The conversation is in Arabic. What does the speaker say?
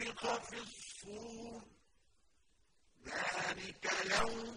وَنُفِخَ فِي الصُّورِ ۚ. ذَٰلِكَ يَوْمُ